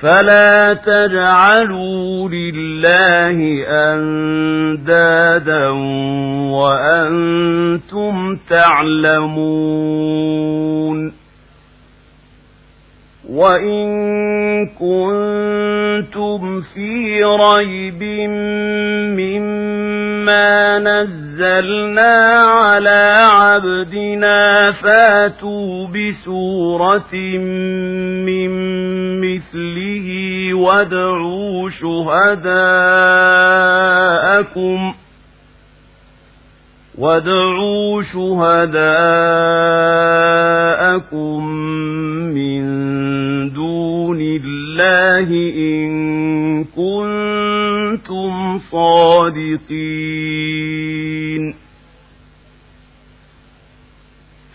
فلا تجعلوا لله أندادا وأنتم تعلمون وإن كنتم في ريب مما نزلنا على عبدنا فاتوا بسورة من مثله وادعوا شهداءكم وادعوا شهداءكم من دون الله إن كنتم صادقين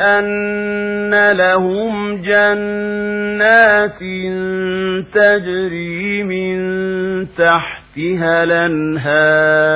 أن لهم جنات تجري من تحتها الأنهار.